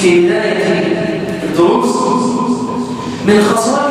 في بداية الدروس. من خصائص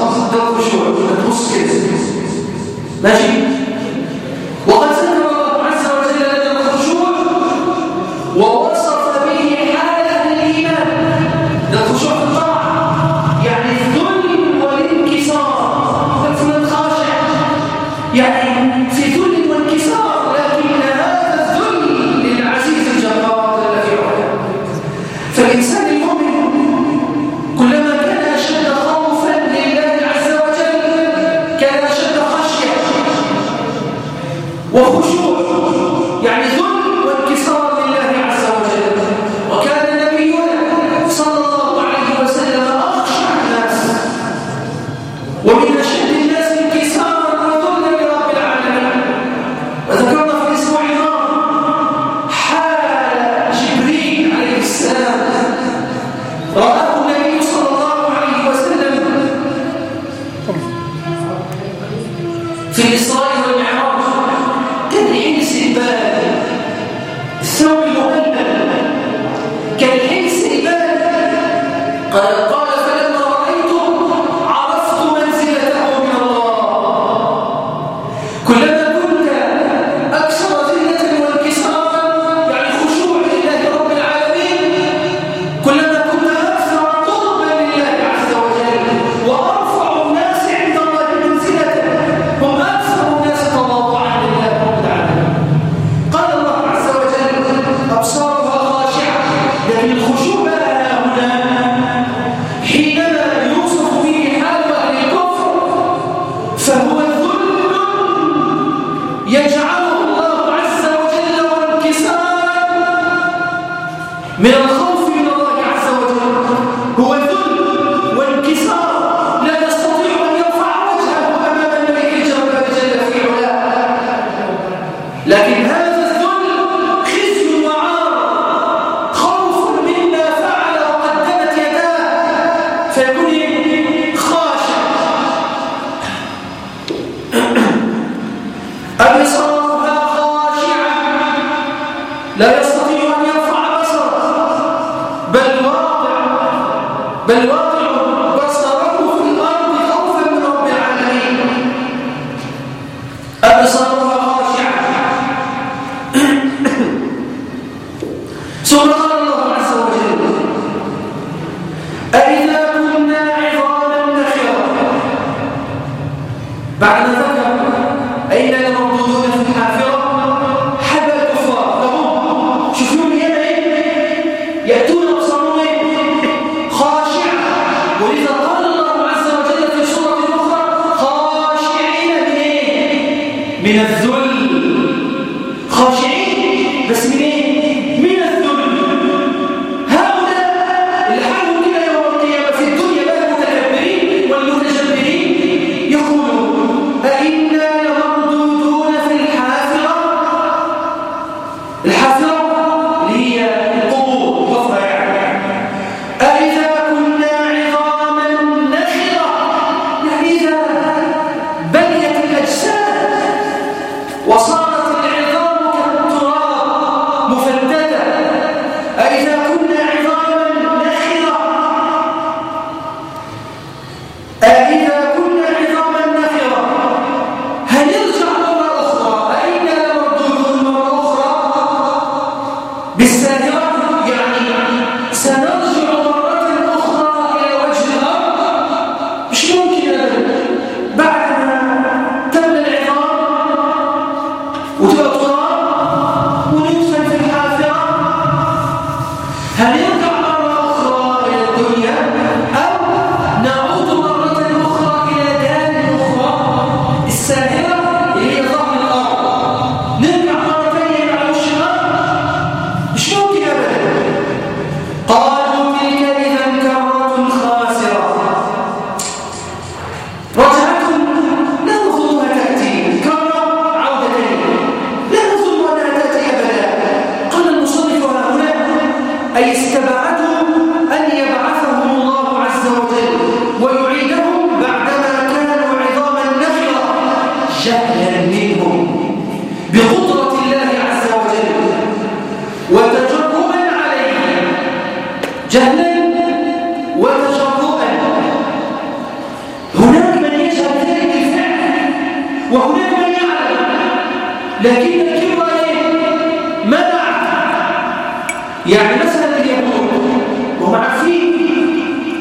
خلاص الدم مش هتبص كده ماشي؟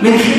قل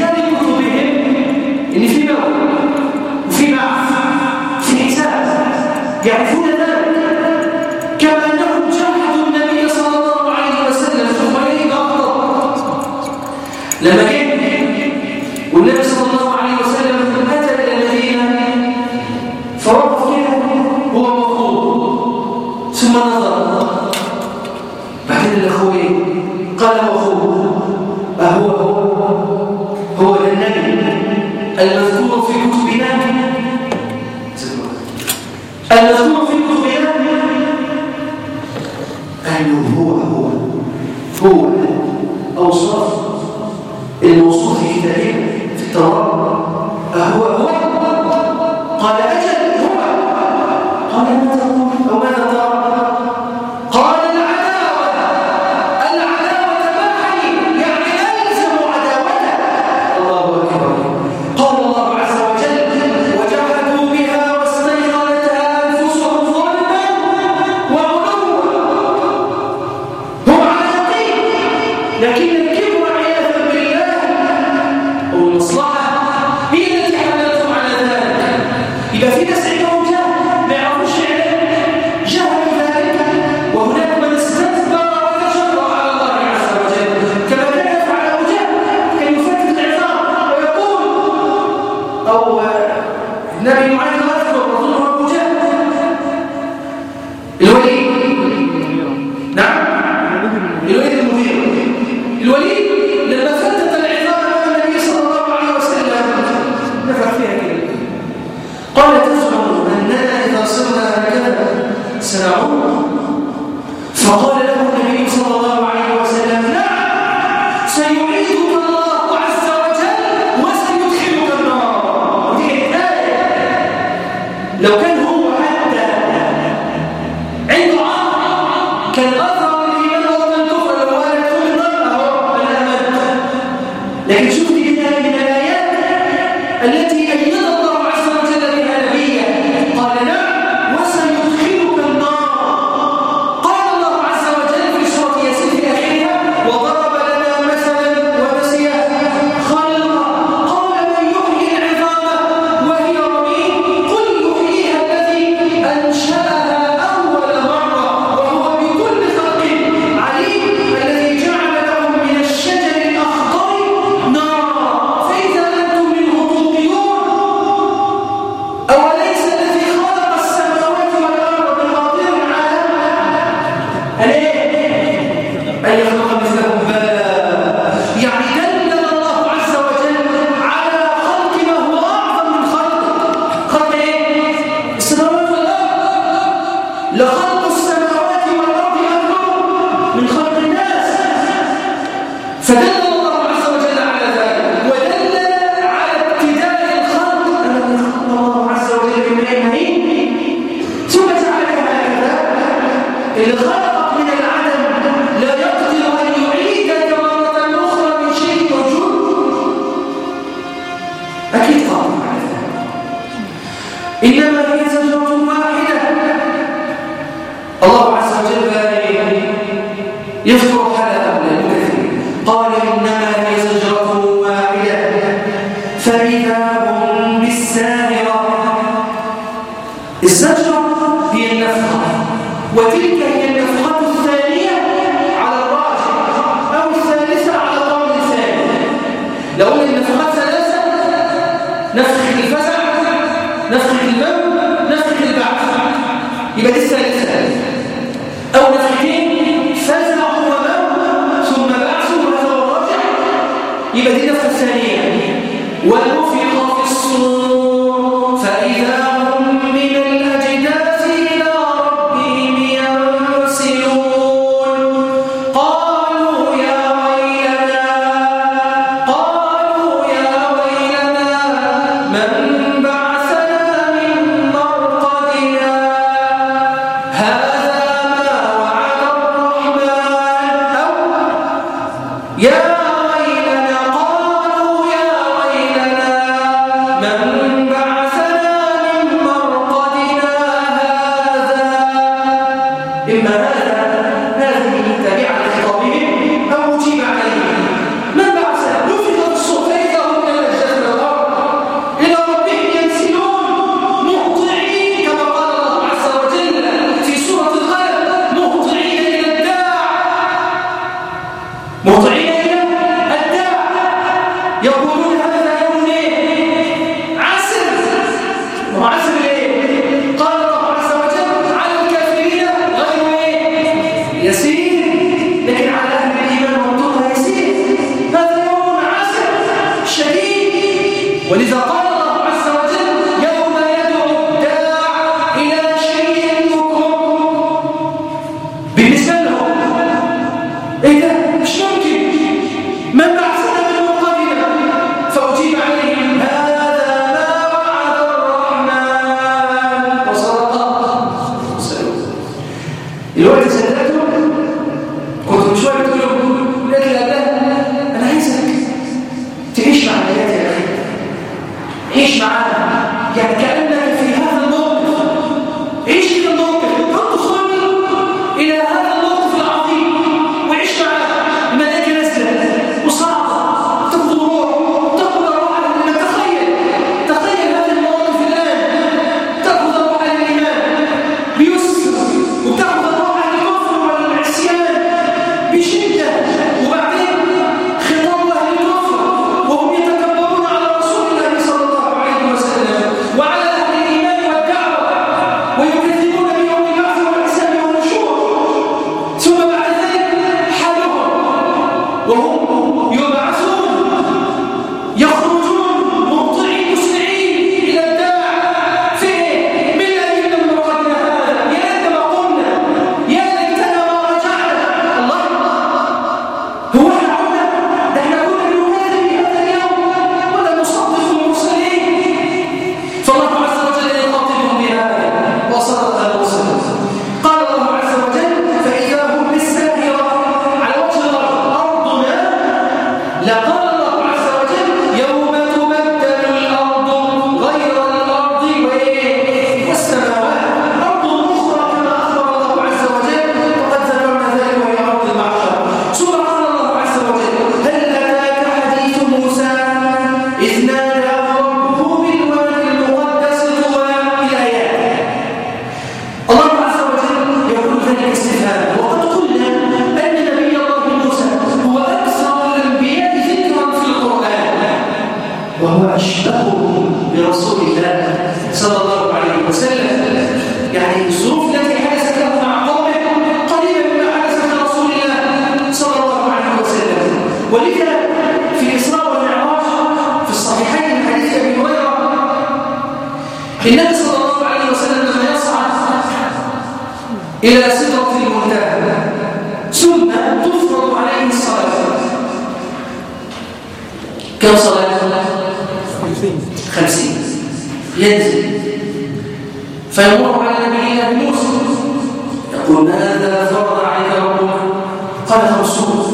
يبقى دي النفخه الثانية والمفي قل فرض عليك ربك؟ قال خمسون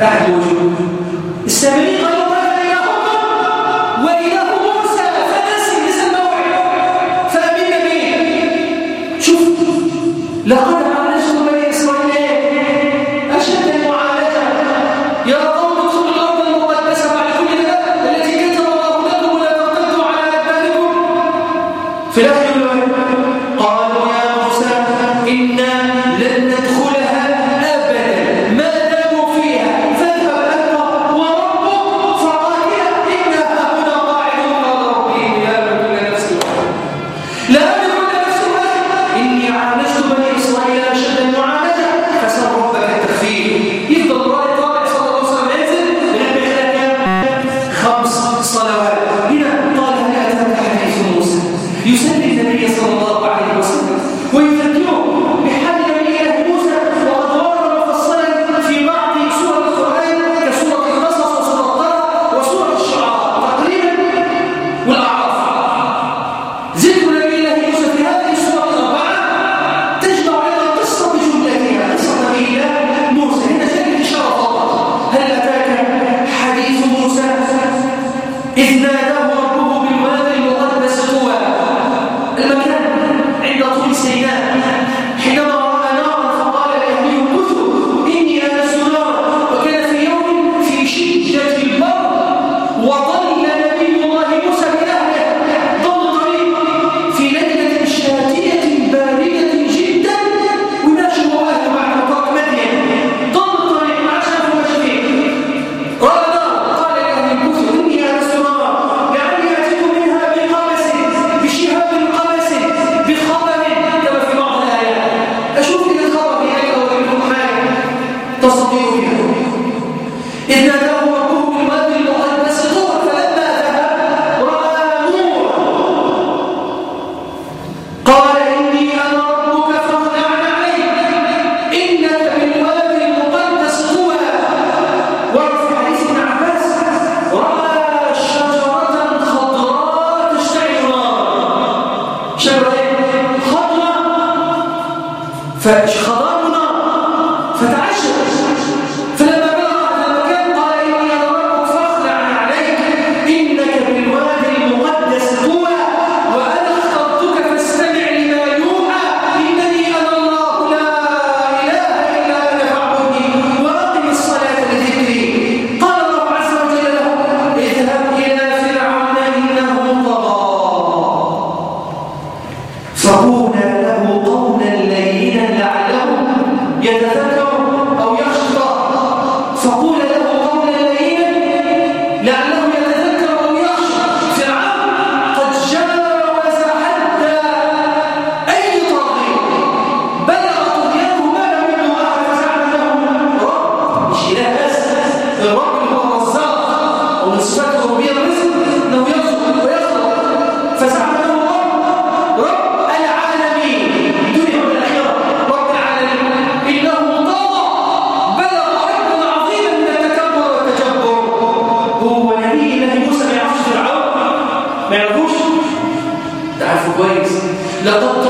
تحت وجوه السامري قال والصفات الربوبيه الرزق انه يرزق ويخلق فسبحانه الله رب العالمين. الدنيا والآخرة. رب العالمين. إنه طغى بلغ ركبا عظيما من التكبر والتجبر. هو نبي الذي موسى ما يعرفش فرعون ما يعرفوش؟ تعرفوا كويس. لقد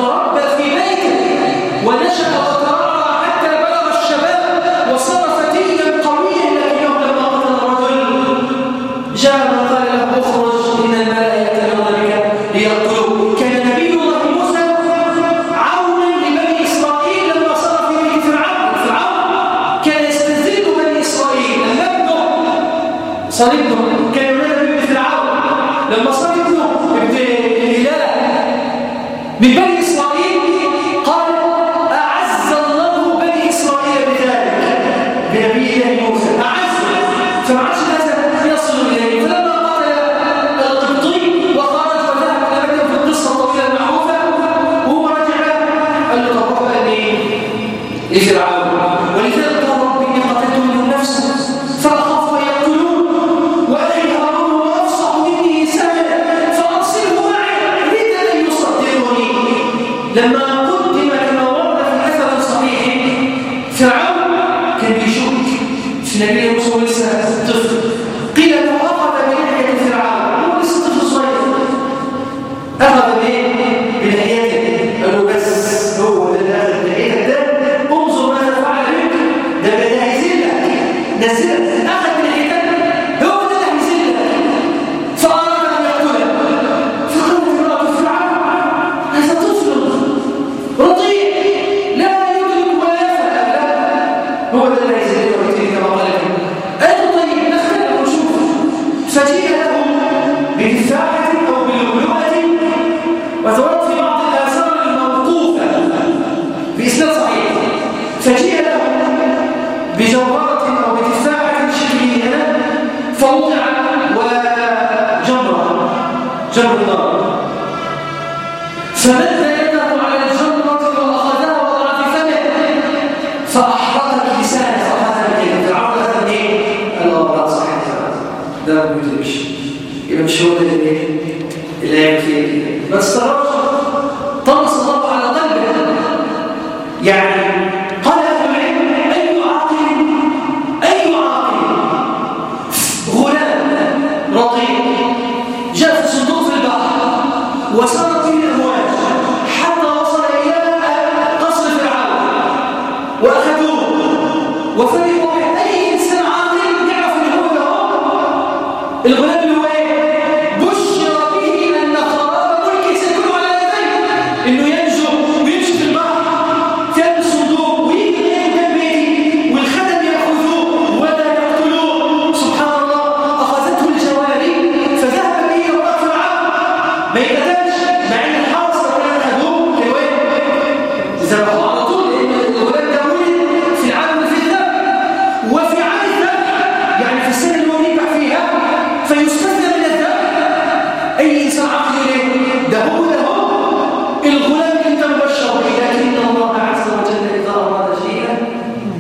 Descer. مقام ايه؟ مقام مش الخطوة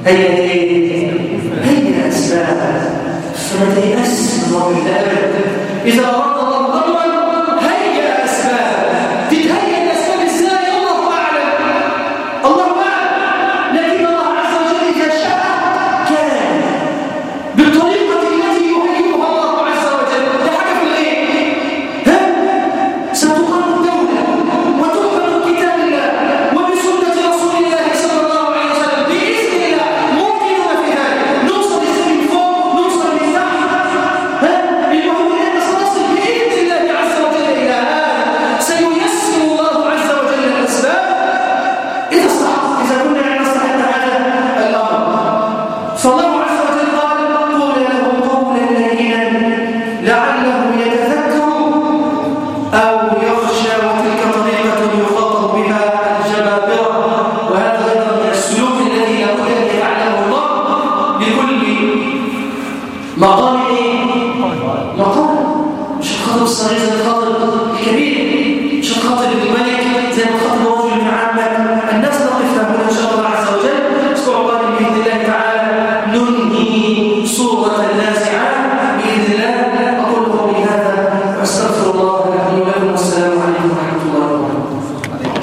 Hey,